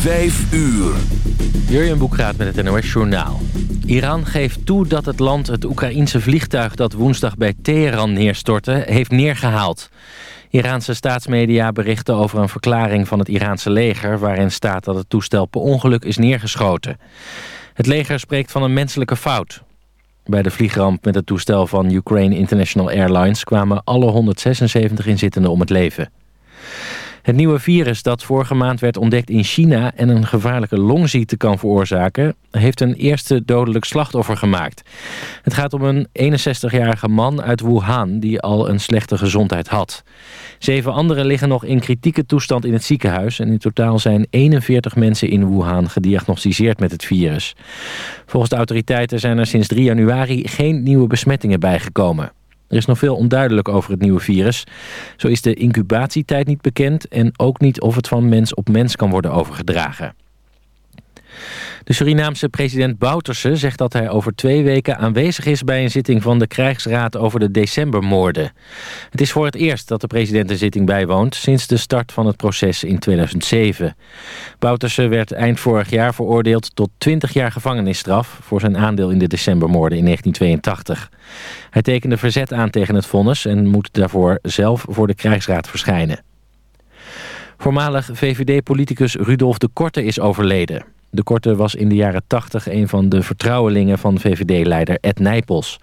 Vijf uur. Jurjen Boekraat met het NOS Journaal. Iran geeft toe dat het land het Oekraïense vliegtuig... dat woensdag bij Teheran neerstortte, heeft neergehaald. Iraanse staatsmedia berichten over een verklaring van het Iraanse leger... waarin staat dat het toestel per ongeluk is neergeschoten. Het leger spreekt van een menselijke fout. Bij de vliegramp met het toestel van Ukraine International Airlines... kwamen alle 176 inzittenden om het leven. Het nieuwe virus dat vorige maand werd ontdekt in China... en een gevaarlijke longziekte kan veroorzaken... heeft een eerste dodelijk slachtoffer gemaakt. Het gaat om een 61-jarige man uit Wuhan... die al een slechte gezondheid had. Zeven anderen liggen nog in kritieke toestand in het ziekenhuis... en in totaal zijn 41 mensen in Wuhan gediagnosticeerd met het virus. Volgens de autoriteiten zijn er sinds 3 januari... geen nieuwe besmettingen bijgekomen. Er is nog veel onduidelijk over het nieuwe virus. Zo is de incubatietijd niet bekend en ook niet of het van mens op mens kan worden overgedragen. De Surinaamse president Bouterse zegt dat hij over twee weken aanwezig is bij een zitting van de krijgsraad over de decembermoorden. Het is voor het eerst dat de president een zitting bijwoont sinds de start van het proces in 2007. Bouterse werd eind vorig jaar veroordeeld tot 20 jaar gevangenisstraf voor zijn aandeel in de decembermoorden in 1982. Hij tekende verzet aan tegen het vonnis en moet daarvoor zelf voor de krijgsraad verschijnen. Voormalig VVD-politicus Rudolf de Korte is overleden. De Korte was in de jaren 80 een van de vertrouwelingen van VVD-leider Ed Nijpels.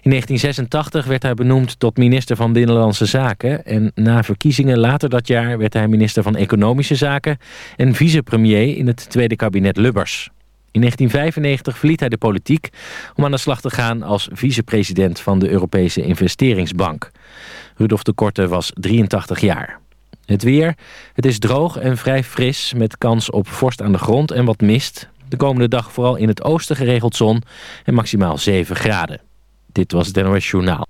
In 1986 werd hij benoemd tot minister van Binnenlandse Zaken... en na verkiezingen later dat jaar werd hij minister van Economische Zaken... en vicepremier in het tweede kabinet Lubbers. In 1995 verliet hij de politiek om aan de slag te gaan als vicepresident van de Europese Investeringsbank. Rudolf de Korte was 83 jaar. Het weer. Het is droog en vrij fris met kans op vorst aan de grond en wat mist. De komende dag vooral in het oosten geregeld zon en maximaal 7 graden. Dit was het NOS Journaal.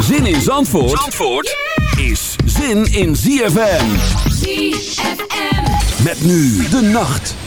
Zin in Zandvoort, Zandvoort is zin in ZFM. ZFM. Met nu de nacht.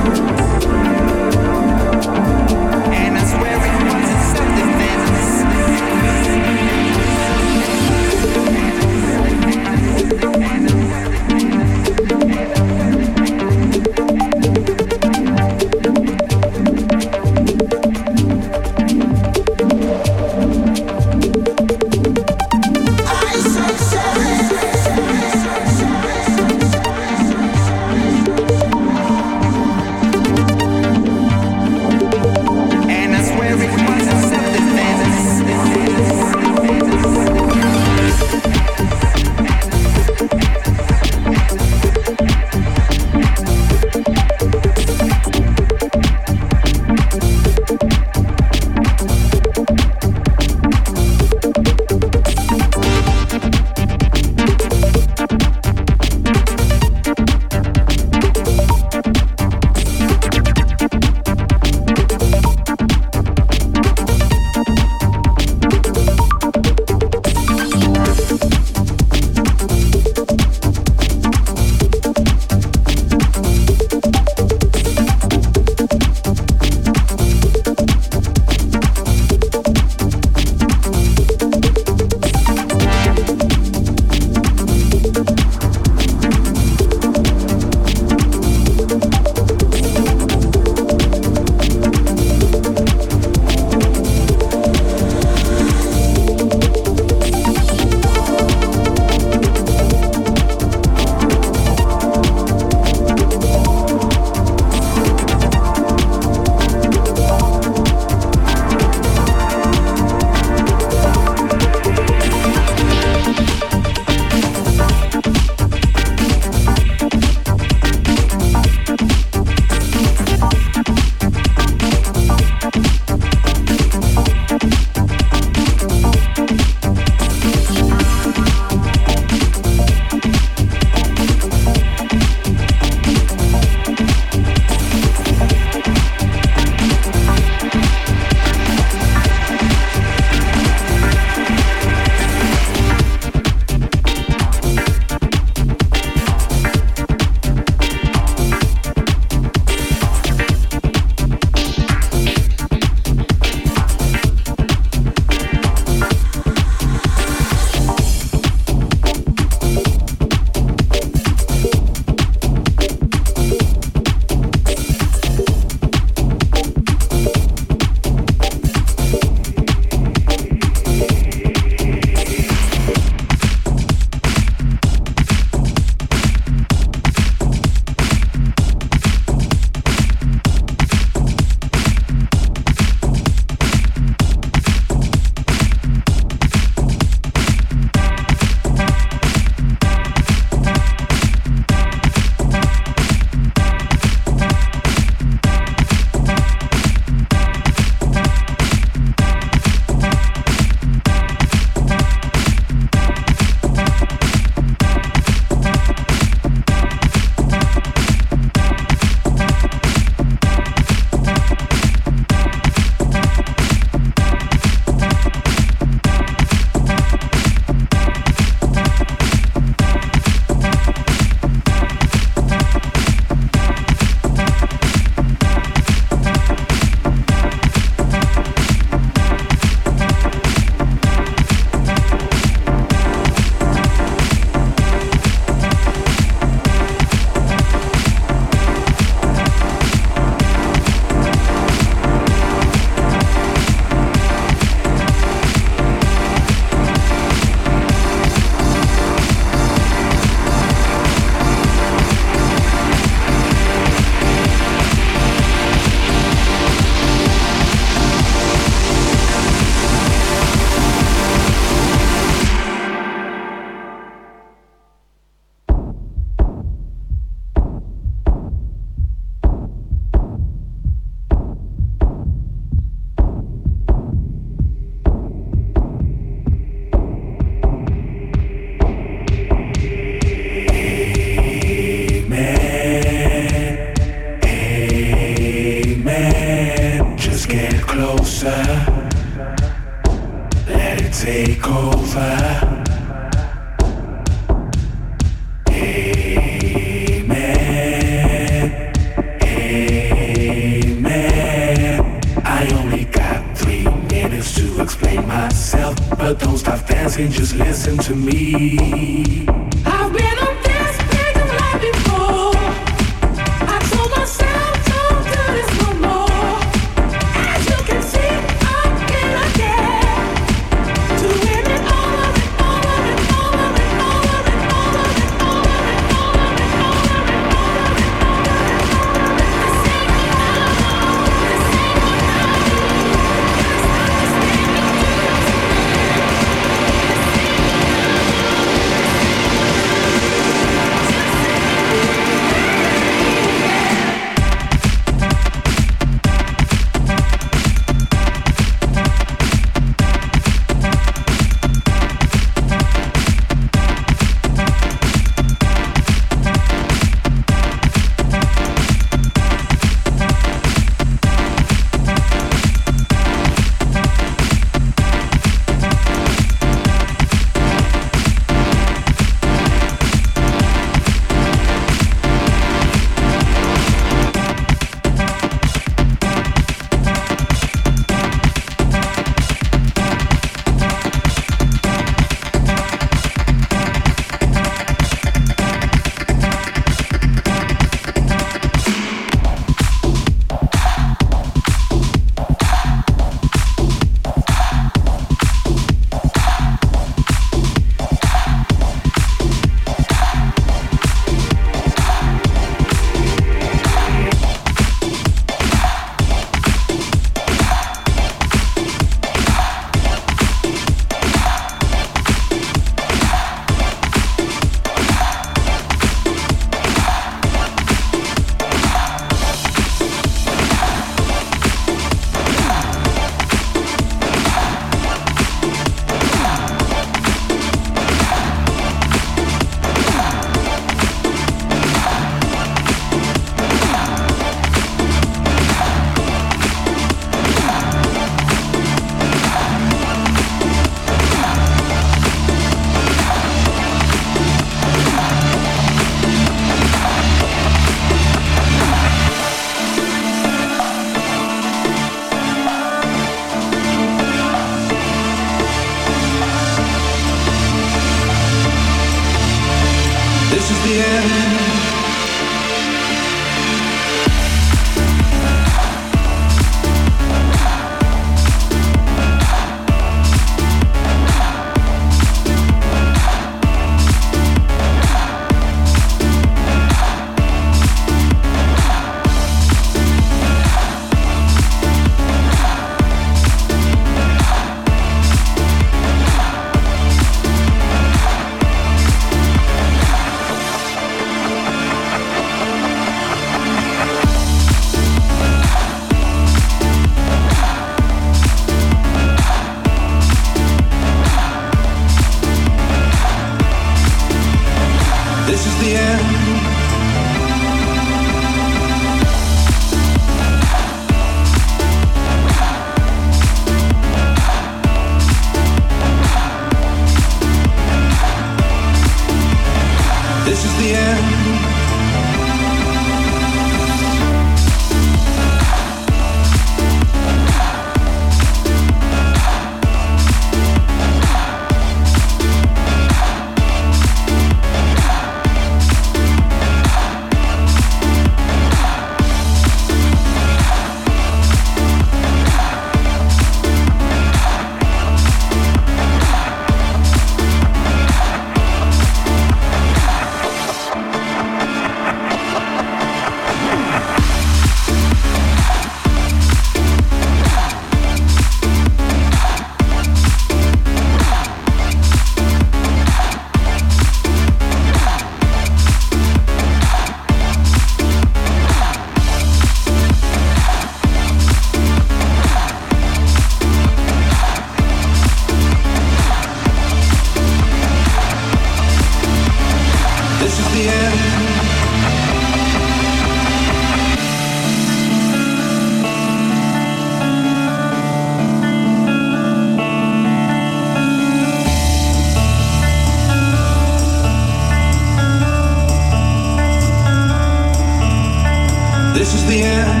The end,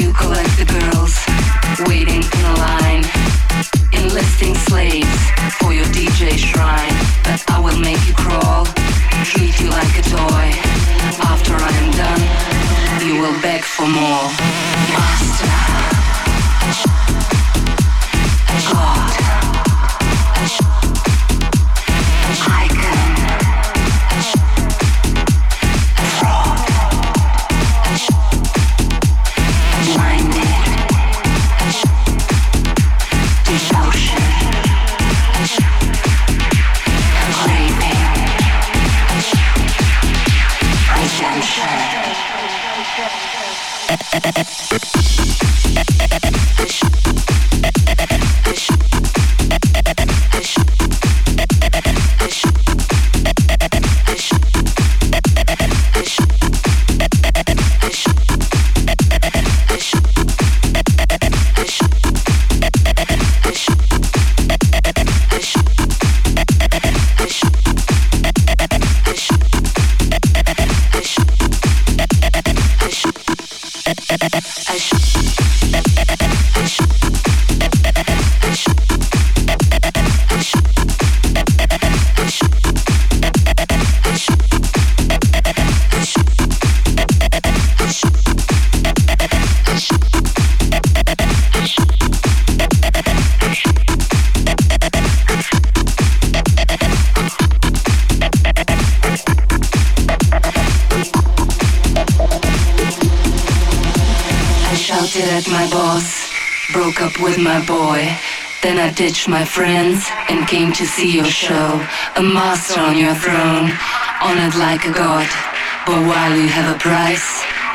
you collect the girls waiting in a line, enlisting slaves for your DJ shrine. But I will make you crawl, treat you like a toy. After I am done, you will beg for more. my boy. Then I ditched my friends and came to see your show. A master on your throne, honored like a god. But while you have a price,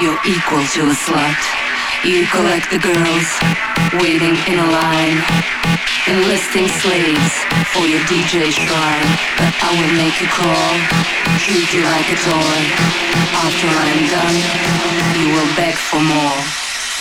you're equal to a slut. You collect the girls, waiting in a line, enlisting slaves for your DJ shrine. But I will make you crawl, treat you like a toy. After I'm done, you will beg for more.